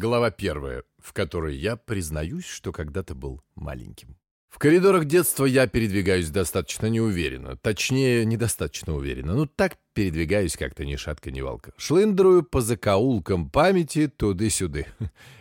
Глава первая, в которой я признаюсь, что когда-то был маленьким. В коридорах детства я передвигаюсь достаточно неуверенно. Точнее, недостаточно уверенно. Ну, так передвигаюсь как-то ни шатка, ни валка. Шлындрую по закоулкам памяти туды-сюды.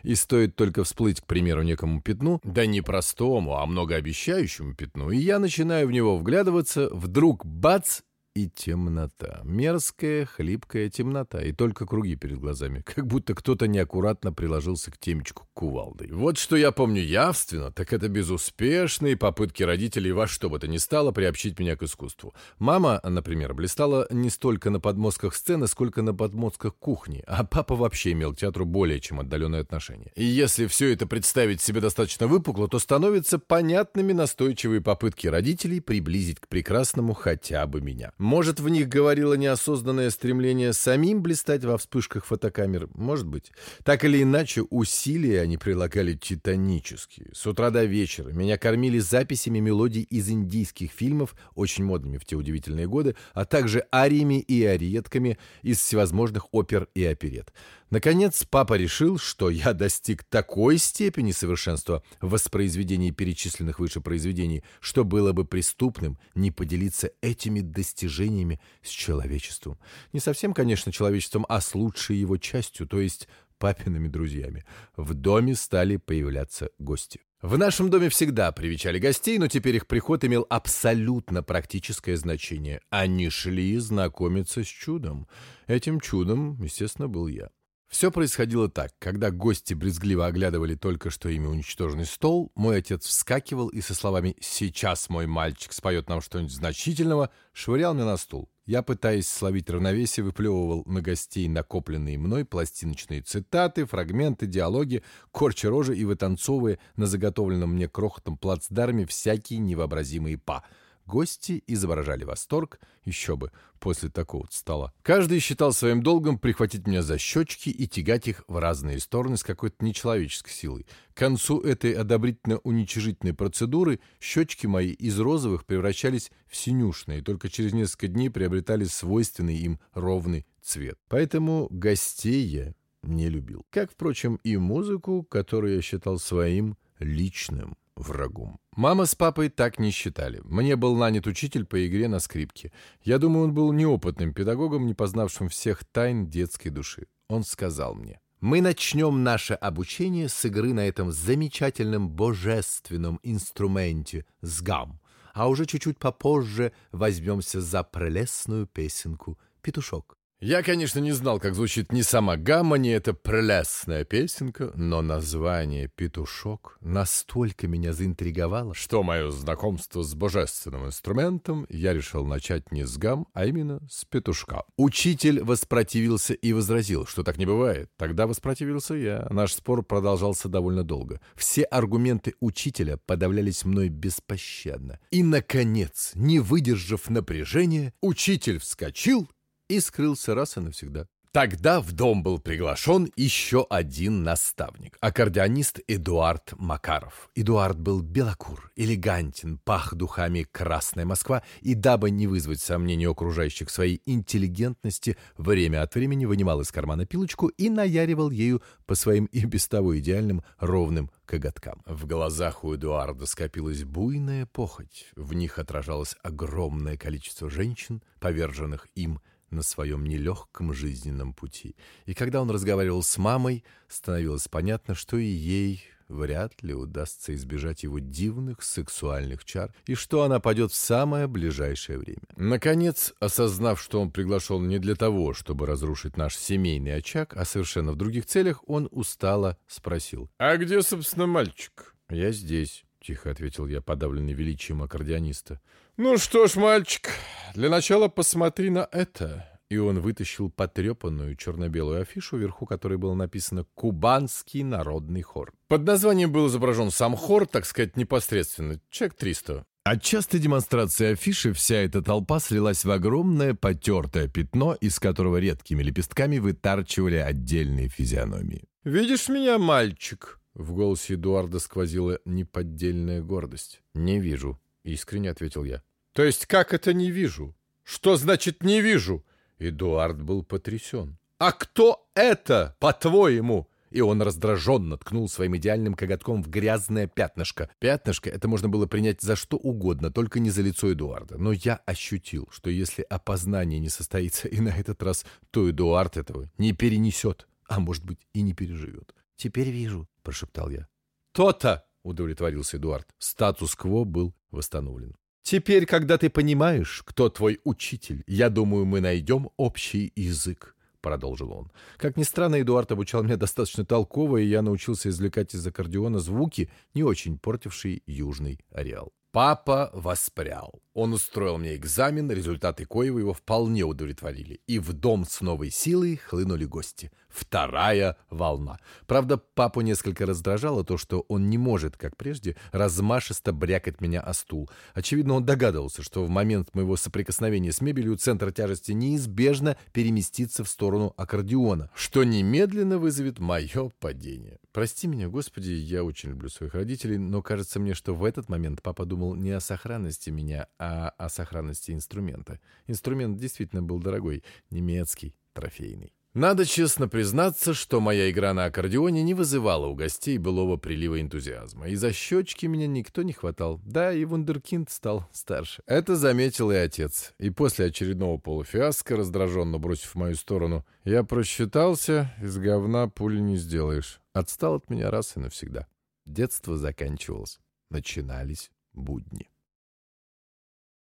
И стоит только всплыть, к примеру, некому пятну, да не простому, а многообещающему пятну, и я начинаю в него вглядываться, вдруг бац, и темнота. Мерзкая, хлипкая темнота, и только круги перед глазами, как будто кто-то неаккуратно приложился к темечку кувалдой. Вот что я помню явственно, так это безуспешные попытки родителей во что бы то ни стало приобщить меня к искусству. Мама, например, блистала не столько на подмостках сцены, сколько на подмостках кухни, а папа вообще имел к театру более чем отдаленное отношение. И если все это представить себе достаточно выпукло, то становятся понятными настойчивые попытки родителей приблизить к прекрасному хотя бы меня. Может, в них говорило неосознанное стремление самим блистать во вспышках фотокамер? Может быть. Так или иначе, усилия они прилагали титанические. С утра до вечера меня кормили записями мелодий из индийских фильмов, очень модными в те удивительные годы, а также ариями и ариетками из всевозможных опер и оперет. Наконец, папа решил, что я достиг такой степени совершенства в воспроизведении перечисленных выше произведений, что было бы преступным не поделиться этими достижениями с человечеством. Не совсем, конечно, человечеством, а с лучшей его частью, то есть папиными друзьями. В доме стали появляться гости. В нашем доме всегда привечали гостей, но теперь их приход имел абсолютно практическое значение. Они шли знакомиться с чудом. Этим чудом, естественно, был я. Все происходило так. Когда гости брезгливо оглядывали только что ими уничтоженный стол, мой отец вскакивал и со словами «Сейчас мой мальчик споет нам что-нибудь значительного» швырял меня на стул. Я, пытаясь словить равновесие, выплевывал на гостей накопленные мной пластиночные цитаты, фрагменты, диалоги, корча рожи и вытанцовывая на заготовленном мне крохотном плацдарме всякие невообразимые па — Гости изображали восторг, еще бы, после такого стола. Каждый считал своим долгом прихватить меня за щечки и тягать их в разные стороны с какой-то нечеловеческой силой. К концу этой одобрительно-уничижительной процедуры щечки мои из розовых превращались в синюшные, только через несколько дней приобретали свойственный им ровный цвет. Поэтому гостей я не любил. Как, впрочем, и музыку, которую я считал своим личным врагом. Мама с папой так не считали. Мне был нанят учитель по игре на скрипке. Я думаю, он был неопытным педагогом, не познавшим всех тайн детской души. Он сказал мне, «Мы начнем наше обучение с игры на этом замечательном божественном инструменте с гам, а уже чуть-чуть попозже возьмемся за прелестную песенку «Петушок». Я, конечно, не знал, как звучит ни сама гамма, ни эта прелестная песенка, но название «Петушок» настолько меня заинтриговало, что мое знакомство с божественным инструментом я решил начать не с гам, а именно с петушка. Учитель воспротивился и возразил, что так не бывает. Тогда воспротивился я. Наш спор продолжался довольно долго. Все аргументы учителя подавлялись мной беспощадно. И, наконец, не выдержав напряжения, учитель вскочил и скрылся раз и навсегда. Тогда в дом был приглашен еще один наставник, аккордеонист Эдуард Макаров. Эдуард был белокур, элегантен, пах духами «Красная Москва» и, дабы не вызвать сомнений окружающих своей интеллигентности, время от времени вынимал из кармана пилочку и наяривал ею по своим и без того идеальным ровным коготкам. В глазах у Эдуарда скопилась буйная похоть, в них отражалось огромное количество женщин, поверженных им на своем нелегком жизненном пути. И когда он разговаривал с мамой, становилось понятно, что и ей вряд ли удастся избежать его дивных сексуальных чар, и что она пойдет в самое ближайшее время. Наконец, осознав, что он приглашен не для того, чтобы разрушить наш семейный очаг, а совершенно в других целях, он устало спросил. «А где, собственно, мальчик?» «Я здесь». — тихо ответил я, подавленный величием аккордеониста. «Ну что ж, мальчик, для начала посмотри на это». И он вытащил потрепанную черно-белую афишу, вверху которой было написано «Кубанский народный хор». Под названием был изображен сам хор, так сказать, непосредственно, человек 300. От частой демонстрации афиши вся эта толпа слилась в огромное потертое пятно, из которого редкими лепестками вытарчивали отдельные физиономии. «Видишь меня, мальчик?» В голосе Эдуарда сквозила неподдельная гордость. «Не вижу», — искренне ответил я. «То есть как это не вижу? Что значит не вижу?» Эдуард был потрясен. «А кто это, по-твоему? И он раздраженно ткнул своим идеальным коготком в грязное пятнышко. Пятнышко это можно было принять за что угодно, только не за лицо Эдуарда. Но я ощутил, что если опознание не состоится и на этот раз, то Эдуард этого не перенесет, а может быть и не переживет. «Теперь вижу», — прошептал я. «То-то!» — удовлетворился Эдуард. Статус-кво был восстановлен. «Теперь, когда ты понимаешь, кто твой учитель, я думаю, мы найдем общий язык», — продолжил он. Как ни странно, Эдуард обучал меня достаточно толково, и я научился извлекать из аккордеона звуки, не очень портившие южный ареал. Папа воспрял. Он устроил мне экзамен, результаты коего его вполне удовлетворили. И в дом с новой силой хлынули гости. Вторая волна. Правда, папу несколько раздражало то, что он не может, как прежде, размашисто брякать меня о стул. Очевидно, он догадывался, что в момент моего соприкосновения с мебелью центр тяжести неизбежно переместится в сторону аккордеона, что немедленно вызовет мое падение. Прости меня, Господи, я очень люблю своих родителей, но кажется мне, что в этот момент папа думал не о сохранности меня, а а о сохранности инструмента. Инструмент действительно был дорогой, немецкий, трофейный. Надо честно признаться, что моя игра на аккордеоне не вызывала у гостей былого прилива энтузиазма. И за щечки меня никто не хватал. Да, и вундеркинд стал старше. Это заметил и отец. И после очередного полуфиаско, раздраженно бросив в мою сторону, я просчитался, из говна пули не сделаешь. Отстал от меня раз и навсегда. Детство заканчивалось. Начинались будни.